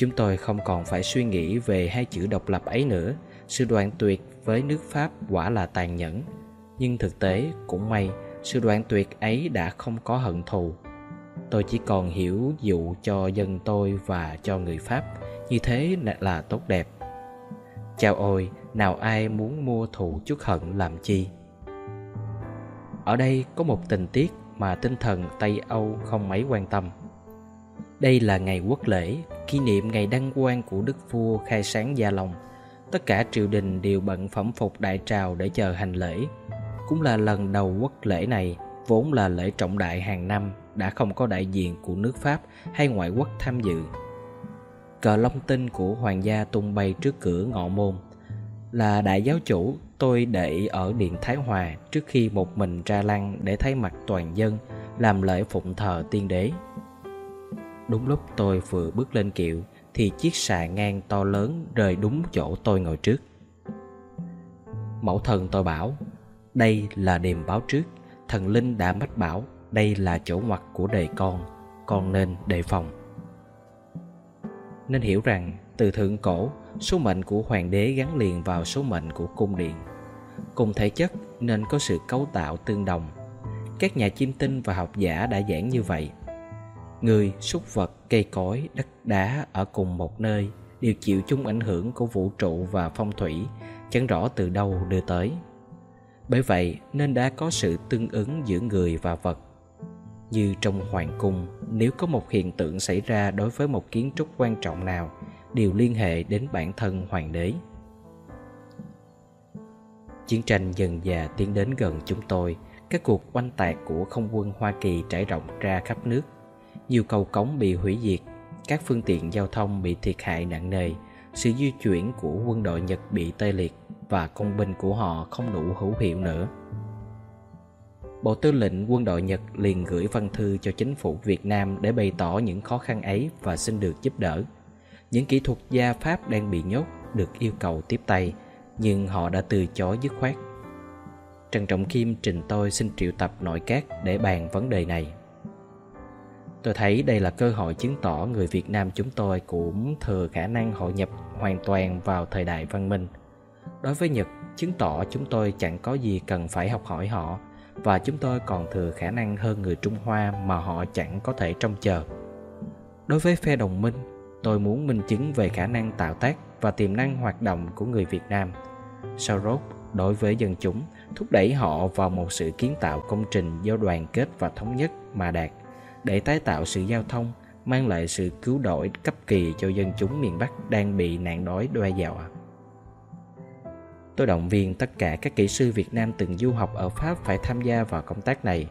Chúng tôi không còn phải suy nghĩ về hai chữ độc lập ấy nữa. Sự đoạn tuyệt với nước Pháp quả là tàn nhẫn. Nhưng thực tế, cũng may, sự đoạn tuyệt ấy đã không có hận thù. Tôi chỉ còn hiểu dụ cho dân tôi và cho người Pháp. Như thế là tốt đẹp. Chào ôi, nào ai muốn mua thù chút hận làm chi? Ở đây có một tình tiết mà tinh thần Tây Âu không mấy quan tâm. Đây là ngày quốc lễ, kỷ niệm ngày đăng quang của Đức Vua khai sáng Gia Long. Tất cả triều đình đều bận phẩm phục đại trào để chờ hành lễ. Cũng là lần đầu quốc lễ này, vốn là lễ trọng đại hàng năm, đã không có đại diện của nước Pháp hay ngoại quốc tham dự. Cờ long tinh của hoàng gia tung bay trước cửa ngọ môn. Là đại giáo chủ, tôi để ở Điện Thái Hòa trước khi một mình ra lăng để thấy mặt toàn dân, làm lễ phụng thờ tiên đế. Đúng lúc tôi vừa bước lên kiệu, Thì chiếc xà ngang to lớn rơi đúng chỗ tôi ngồi trước. Mẫu thần tôi bảo, Đây là điềm báo trước, Thần linh đã mách bảo, Đây là chỗ ngoặt của đời con Con nên đề phòng. Nên hiểu rằng, từ thượng cổ, Số mệnh của hoàng đế gắn liền vào số mệnh của cung điện. Cùng thể chất nên có sự cấu tạo tương đồng. Các nhà chiêm tinh và học giả đã giảng như vậy. Người, súc vật, cây cối, đất đá ở cùng một nơi đều chịu chung ảnh hưởng của vũ trụ và phong thủy, chẳng rõ từ đâu đưa tới. Bởi vậy nên đã có sự tương ứng giữa người và vật. Như trong hoàng cung, nếu có một hiện tượng xảy ra đối với một kiến trúc quan trọng nào, đều liên hệ đến bản thân hoàng đế. Chiến tranh dần dà tiến đến gần chúng tôi, các cuộc oanh tạc của không quân Hoa Kỳ trải rộng ra khắp nước nhiều cầu cống bị hủy diệt, các phương tiện giao thông bị thiệt hại nặng nề, sự di chuyển của quân đội Nhật bị tê liệt và công binh của họ không đủ hữu hiệu nữa. Bộ Tư lệnh quân đội Nhật liền gửi văn thư cho chính phủ Việt Nam để bày tỏ những khó khăn ấy và xin được giúp đỡ. Những kỹ thuật gia Pháp đang bị nhốt được yêu cầu tiếp tay, nhưng họ đã từ chối dứt khoát. Trần Trọng Kim trình tôi xin triệu tập nội các để bàn vấn đề này. Tôi thấy đây là cơ hội chứng tỏ người Việt Nam chúng tôi cũng thừa khả năng hội nhập hoàn toàn vào thời đại văn minh. Đối với Nhật, chứng tỏ chúng tôi chẳng có gì cần phải học hỏi họ và chúng tôi còn thừa khả năng hơn người Trung Hoa mà họ chẳng có thể trông chờ. Đối với phe đồng minh, tôi muốn minh chứng về khả năng tạo tác và tiềm năng hoạt động của người Việt Nam. Sau đối với dân chúng, thúc đẩy họ vào một sự kiến tạo công trình do đoàn kết và thống nhất mà đạt để tái tạo sự giao thông, mang lại sự cứu đổi cấp kỳ cho dân chúng miền Bắc đang bị nạn đói đe dọa. Tôi động viên tất cả các kỹ sư Việt Nam từng du học ở Pháp phải tham gia vào công tác này.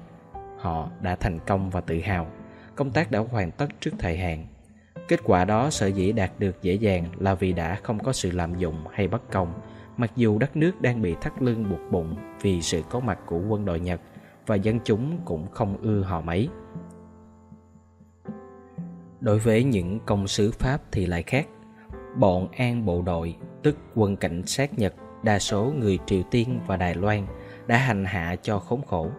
Họ đã thành công và tự hào. Công tác đã hoàn tất trước thời hạn. Kết quả đó sở dĩ đạt được dễ dàng là vì đã không có sự lạm dụng hay bất công, mặc dù đất nước đang bị thắt lưng buộc bụng vì sự có mặt của quân đội Nhật và dân chúng cũng không ưa họ mấy. Đối với những công sứ Pháp thì lại khác. Bọn an bộ đội, tức quân cảnh sát Nhật đa số người Triều Tiên và Đài Loan đã hành hạ cho khốn khổ.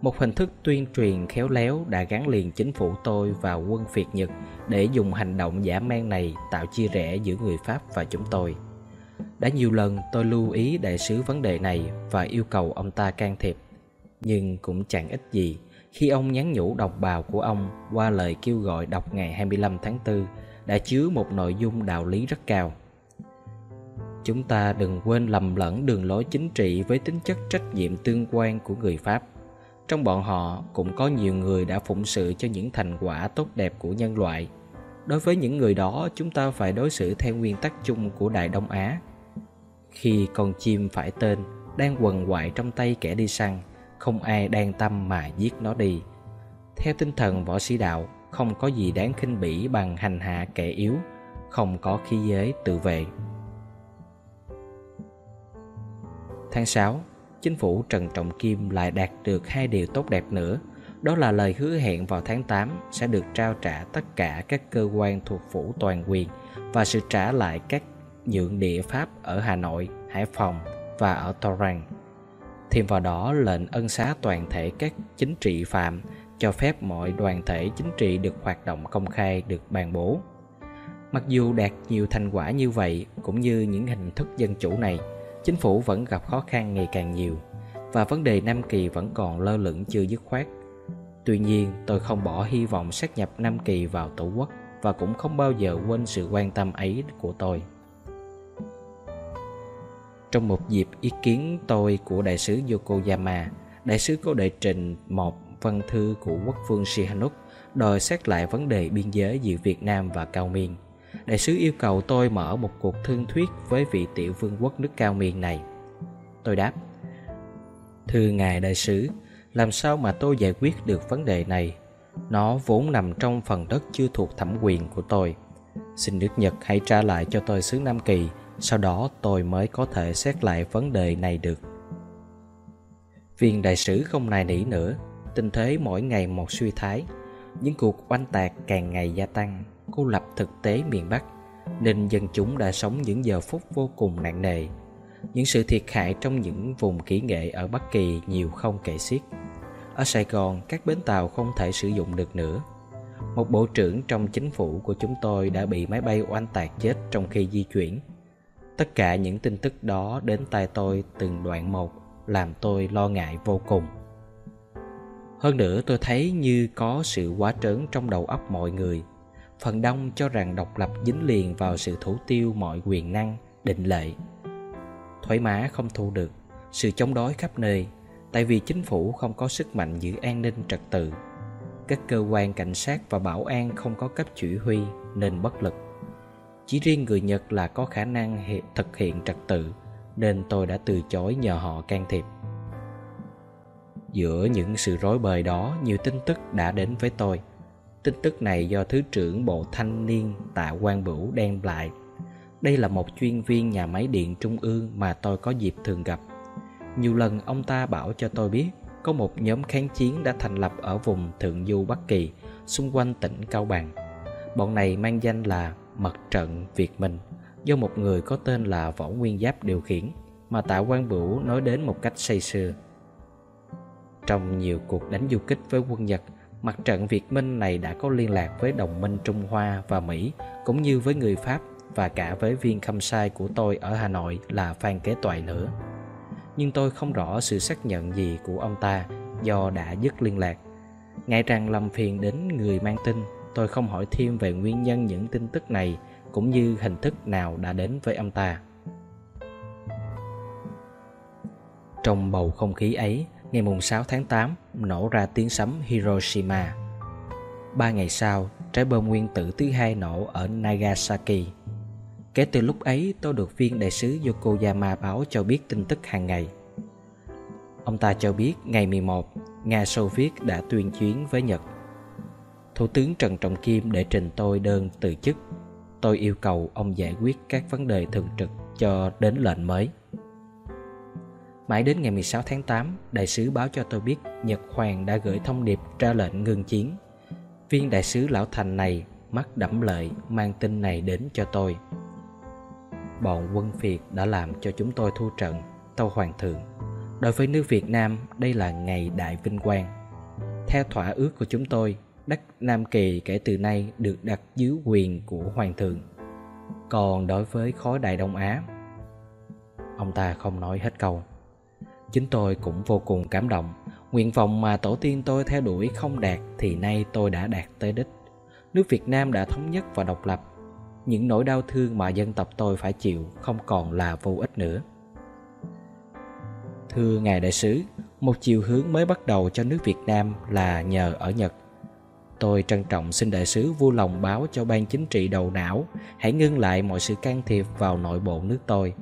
Một hình thức tuyên truyền khéo léo đã gắn liền chính phủ tôi và quân Việt Nhật để dùng hành động giả man này tạo chia rẽ giữa người Pháp và chúng tôi. Đã nhiều lần tôi lưu ý đại sứ vấn đề này và yêu cầu ông ta can thiệp, nhưng cũng chẳng ích gì khi ông nhắn nhủ đồng bào của ông qua lời kêu gọi đọc ngày 25 tháng 4 đã chứa một nội dung đạo lý rất cao. Chúng ta đừng quên lầm lẫn đường lối chính trị với tính chất trách nhiệm tương quan của người Pháp. Trong bọn họ cũng có nhiều người đã phụng sự cho những thành quả tốt đẹp của nhân loại. Đối với những người đó, chúng ta phải đối xử theo nguyên tắc chung của Đại Đông Á. Khi con chim phải tên đang quần quại trong tay kẻ đi săn, không ai đang tâm mà giết nó đi. Theo tinh thần võ sĩ đạo, không có gì đáng khinh bỉ bằng hành hạ kẻ yếu, không có khí giới tự vệ. Tháng 6, chính phủ Trần Trọng Kim lại đạt được hai điều tốt đẹp nữa. Đó là lời hứa hẹn vào tháng 8 sẽ được trao trả tất cả các cơ quan thuộc phủ toàn quyền và sự trả lại các nhượng địa Pháp ở Hà Nội, Hải Phòng và ở Torrance. Thêm vào đó lệnh ân xá toàn thể các chính trị phạm cho phép mọi đoàn thể chính trị được hoạt động công khai được bàn bố. Mặc dù đạt nhiều thành quả như vậy cũng như những hình thức dân chủ này, chính phủ vẫn gặp khó khăn ngày càng nhiều và vấn đề Nam Kỳ vẫn còn lơ lửng chưa dứt khoát. Tuy nhiên, tôi không bỏ hy vọng sát nhập Nam Kỳ vào Tổ quốc và cũng không bao giờ quên sự quan tâm ấy của tôi. Trong một dịp ý kiến tôi của đại sứ Yokoyama, đại sứ có đệ trình một văn thư của quốc vương Sihanouk đòi xét lại vấn đề biên giới giữa Việt Nam và Cao Miên đại sứ yêu cầu tôi mở một cuộc thương thuyết với vị tiểu vương quốc nước cao miên này. Tôi đáp, Thưa Ngài Đại sứ, làm sao mà tôi giải quyết được vấn đề này? Nó vốn nằm trong phần đất chưa thuộc thẩm quyền của tôi. Xin nước Nhật hãy trả lại cho tôi xứ Nam Kỳ, sau đó tôi mới có thể xét lại vấn đề này được. Viên đại sứ không nài nỉ nữa, tình thế mỗi ngày một suy thái. Những cuộc oanh tạc càng ngày gia tăng cô lập thực tế miền Bắc nên dân chúng đã sống những giờ phút vô cùng nặng nề. Những sự thiệt hại trong những vùng kỹ nghệ ở Bắc Kỳ nhiều không kể xiết. Ở Sài Gòn, các bến tàu không thể sử dụng được nữa. Một bộ trưởng trong chính phủ của chúng tôi đã bị máy bay oanh tạc chết trong khi di chuyển. Tất cả những tin tức đó đến tai tôi từng đoạn một, làm tôi lo ngại vô cùng. Hơn nữa, tôi thấy như có sự quá trớn trong đầu óc mọi người. Phần đông cho rằng độc lập dính liền vào sự thủ tiêu mọi quyền năng, định lệ. Thoải mái không thu được, sự chống đối khắp nơi, tại vì chính phủ không có sức mạnh giữ an ninh trật tự. Các cơ quan cảnh sát và bảo an không có cấp chỉ huy nên bất lực chỉ riêng người nhật là có khả năng thực hiện trật tự nên tôi đã từ chối nhờ họ can thiệp giữa những sự rối bời đó nhiều tin tức đã đến với tôi Tin tức này do Thứ trưởng Bộ Thanh niên Tạ Quang Bửu đem lại. Đây là một chuyên viên nhà máy điện trung ương mà tôi có dịp thường gặp. Nhiều lần ông ta bảo cho tôi biết có một nhóm kháng chiến đã thành lập ở vùng Thượng Du Bắc Kỳ, xung quanh tỉnh Cao Bằng. Bọn này mang danh là mặt trận Việt Minh, do một người có tên là Võ Nguyên Giáp điều khiển, mà Tạ Quang Bửu nói đến một cách say sưa. Trong nhiều cuộc đánh du kích với quân Nhật, mặt trận Việt Minh này đã có liên lạc với đồng minh Trung Hoa và Mỹ cũng như với người Pháp và cả với viên khâm sai của tôi ở Hà Nội là Phan Kế Toại nữa. Nhưng tôi không rõ sự xác nhận gì của ông ta do đã dứt liên lạc. Ngại rằng làm phiền đến người mang tin, tôi không hỏi thêm về nguyên nhân những tin tức này cũng như hình thức nào đã đến với ông ta. Trong bầu không khí ấy, ngày mùng 6 tháng 8 nổ ra tiếng sấm Hiroshima. Ba ngày sau, trái bom nguyên tử thứ hai nổ ở Nagasaki. Kể từ lúc ấy, tôi được viên đại sứ Yokoyama báo cho biết tin tức hàng ngày. Ông ta cho biết ngày 11, Nga Xô Viết đã tuyên chiến với Nhật. Thủ tướng Trần Trọng Kim để trình tôi đơn từ chức. Tôi yêu cầu ông giải quyết các vấn đề thường trực cho đến lệnh mới. Mãi đến ngày 16 tháng 8, đại sứ báo cho tôi biết Nhật Hoàng đã gửi thông điệp ra lệnh ngừng chiến. Viên đại sứ lão thành này mắt đẫm lợi mang tin này đến cho tôi. Bọn quân Việt đã làm cho chúng tôi thua trận, tâu hoàng thượng. Đối với nước Việt Nam, đây là ngày đại vinh quang. Theo thỏa ước của chúng tôi, đất Nam Kỳ kể từ nay được đặt dưới quyền của hoàng thượng. Còn đối với khối Đại Đông Á, ông ta không nói hết câu. Chính tôi cũng vô cùng cảm động. Nguyện vọng mà tổ tiên tôi theo đuổi không đạt Thì nay tôi đã đạt tới đích. Nước Việt Nam đã thống nhất và độc lập. Những nỗi đau thương mà dân tộc tôi phải chịu Không còn là vô ích nữa. Thưa Ngài Đại sứ Một chiều hướng mới bắt đầu cho nước Việt Nam là nhờ ở Nhật. Tôi trân trọng xin đại sứ vui lòng báo cho ban chính trị đầu não Hãy ngưng lại mọi sự can thiệp vào nội bộ nước tôi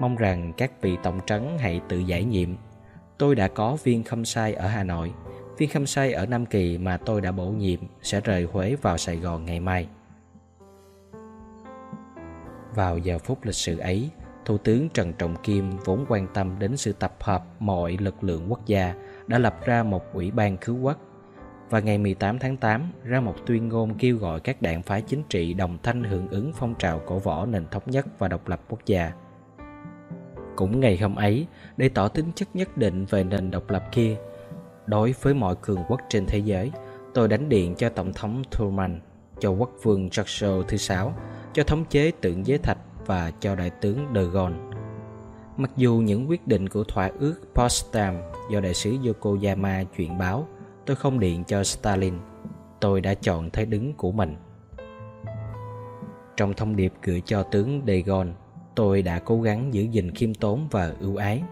Mong rằng các vị tổng trấn hãy tự giải nhiệm. Tôi đã có viên khâm sai ở Hà Nội, viên khâm sai ở Nam Kỳ mà tôi đã bổ nhiệm sẽ rời Huế vào Sài Gòn ngày mai. Vào giờ phút lịch sử ấy, Thủ tướng Trần Trọng Kim vốn quan tâm đến sự tập hợp mọi lực lượng quốc gia đã lập ra một ủy ban cứu quốc và ngày 18 tháng 8 ra một tuyên ngôn kêu gọi các đảng phái chính trị đồng thanh hưởng ứng phong trào cổ võ nền thống nhất và độc lập quốc gia. Cũng ngày hôm ấy, để tỏ tính chất nhất định về nền độc lập kia, đối với mọi cường quốc trên thế giới, tôi đánh điện cho Tổng thống Truman, cho quốc vương Churchill thứ sáu, cho thống chế tượng giới thạch và cho đại tướng De Gaulle. Mặc dù những quyết định của thỏa ước Potsdam do đại sứ Yokoyama chuyển báo, tôi không điện cho Stalin. Tôi đã chọn thế đứng của mình. Trong thông điệp gửi cho tướng De Gaulle, tôi đã cố gắng giữ gìn khiêm tốn và ưu ái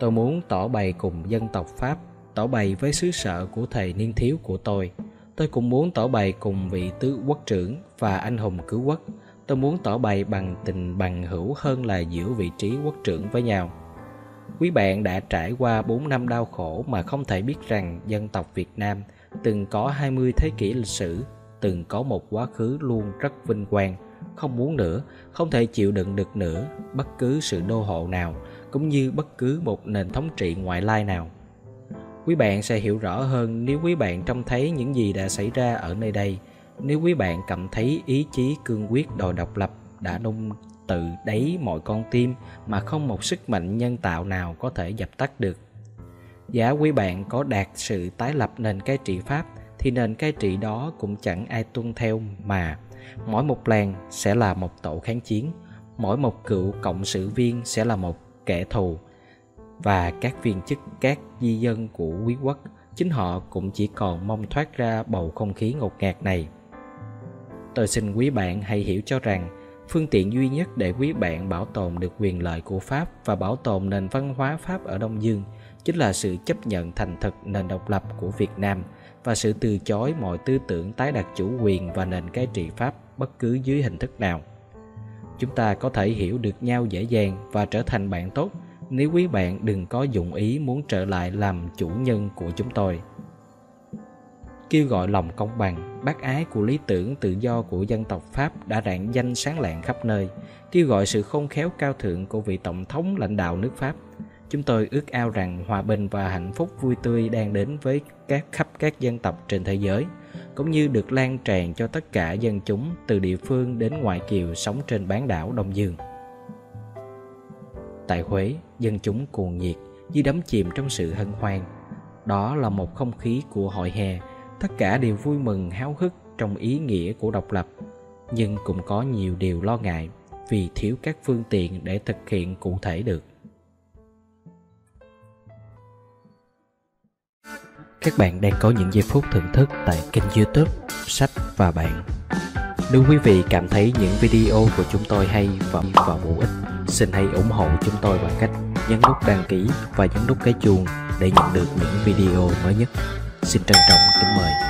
tôi muốn tỏ bày cùng dân tộc pháp tỏ bày với xứ sở của thầy niên thiếu của tôi tôi cũng muốn tỏ bày cùng vị tứ quốc trưởng và anh hùng cứu quốc tôi muốn tỏ bày bằng tình bằng hữu hơn là giữa vị trí quốc trưởng với nhau quý bạn đã trải qua 4 năm đau khổ mà không thể biết rằng dân tộc Việt Nam từng có 20 thế kỷ lịch sử, từng có một quá khứ luôn rất vinh quang, không muốn nữa, không thể chịu đựng được nữa bất cứ sự đô hộ nào, cũng như bất cứ một nền thống trị ngoại lai nào. Quý bạn sẽ hiểu rõ hơn nếu quý bạn trông thấy những gì đã xảy ra ở nơi đây, nếu quý bạn cảm thấy ý chí cương quyết đòi độc lập đã nung tự đáy mọi con tim mà không một sức mạnh nhân tạo nào có thể dập tắt được. Giá quý bạn có đạt sự tái lập nền cai trị Pháp thì nền cai trị đó cũng chẳng ai tuân theo mà mỗi một làng sẽ là một tổ kháng chiến, mỗi một cựu cộng sự viên sẽ là một kẻ thù và các viên chức, các di dân của quý quốc, chính họ cũng chỉ còn mong thoát ra bầu không khí ngột ngạt này tôi xin quý bạn hãy hiểu cho rằng phương tiện duy nhất để quý bạn bảo tồn được quyền lợi của pháp và bảo tồn nền văn hóa pháp ở đông dương chính là sự chấp nhận thành thực nền độc lập của việt nam và sự từ chối mọi tư tưởng tái đặt chủ quyền và nền cai trị pháp bất cứ dưới hình thức nào. Chúng ta có thể hiểu được nhau dễ dàng và trở thành bạn tốt nếu quý bạn đừng có dụng ý muốn trở lại làm chủ nhân của chúng tôi kêu gọi lòng công bằng bác ái của lý tưởng tự do của dân tộc pháp đã rạng danh sáng lạng khắp nơi kêu gọi sự khôn khéo cao thượng của vị tổng thống lãnh đạo nước pháp chúng tôi ước ao rằng hòa bình và hạnh phúc vui tươi đang đến với các khắp các dân tộc trên thế giới cũng như được lan tràn cho tất cả dân chúng từ địa phương đến ngoại kiều sống trên bán đảo Đông Dương. Tại Huế, dân chúng cuồng nhiệt, như đắm chìm trong sự hân hoan. đó là một không khí của hội hè tất cả đều vui mừng háo hức trong ý nghĩa của độc lập. Nhưng cũng có nhiều điều lo ngại vì thiếu các phương tiện để thực hiện cụ thể được. Các bạn đang có những giây phút thưởng thức tại kênh youtube sách và bạn. Nếu quý vị cảm thấy những video của chúng tôi hay và, và bổ ích xin hãy ủng hộ chúng tôi bằng cách nhấn nút đăng ký và nhấn nút cái chuông để nhận được những video mới nhất xin trân trọng kính mời.